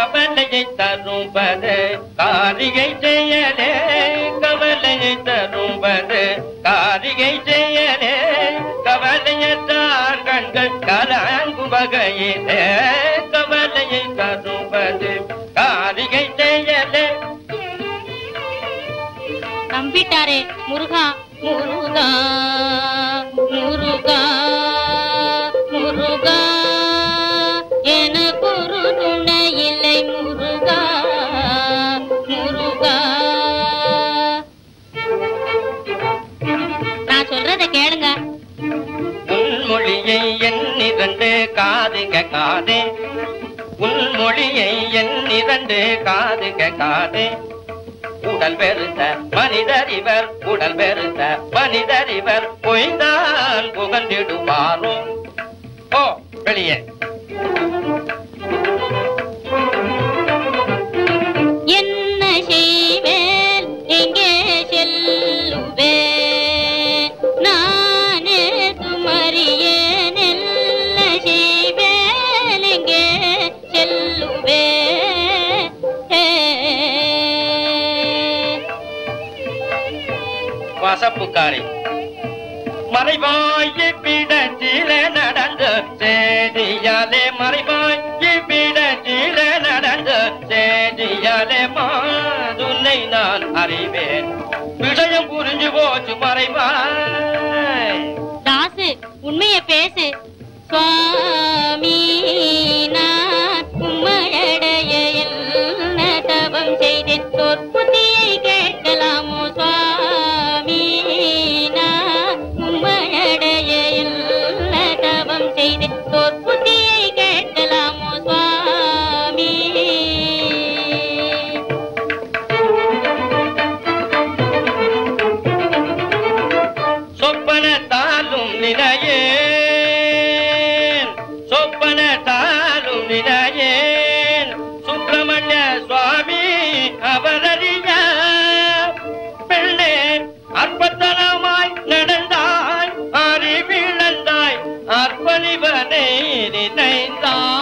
கவலையை தரும்பது காரிகை செயலே கவலையை தரும்பது காரிகை செயலே கவலையற்றார் கண்கள் கலங்கும் வகையிலே கவலையை தரும்பது காரிகை செயலே நம்பிட்டாரே முருகா முருகா. சொல்றத கேளுங்க. உன்மொழியை என் இரண்டு காது கேட்காதே. உன்மொழியை என் இரண்டு காது கேட்காதே. உடல் பெருத்த மனிதர் இவர் உடல் பெருத்த மனிதர் இவர் பொய்தான் புகழ்ந்திடுவாரோ. ஓ வெளியே. வசப்புக்காரி. மறைவாய் பிடத்தில நடந்த சேதியாலே மறைவாய் பிடத்தில நடந்த சேதியாலே மாதுன்னை நான் அறிவேன். விஷயம் புரிஞ்சு போச்சு மறைவாய். தாசு உண்மையை பேசு. சோ நிலையே சொப்பன தாழும் நிலையே சுப்பிரமணிய சுவாமி அவரறிய பிள்ளை அற்பத்தனமாய் நடந்தாய். அறிவிழந்தாய். அற்பணிவனை நினைந்தாய்.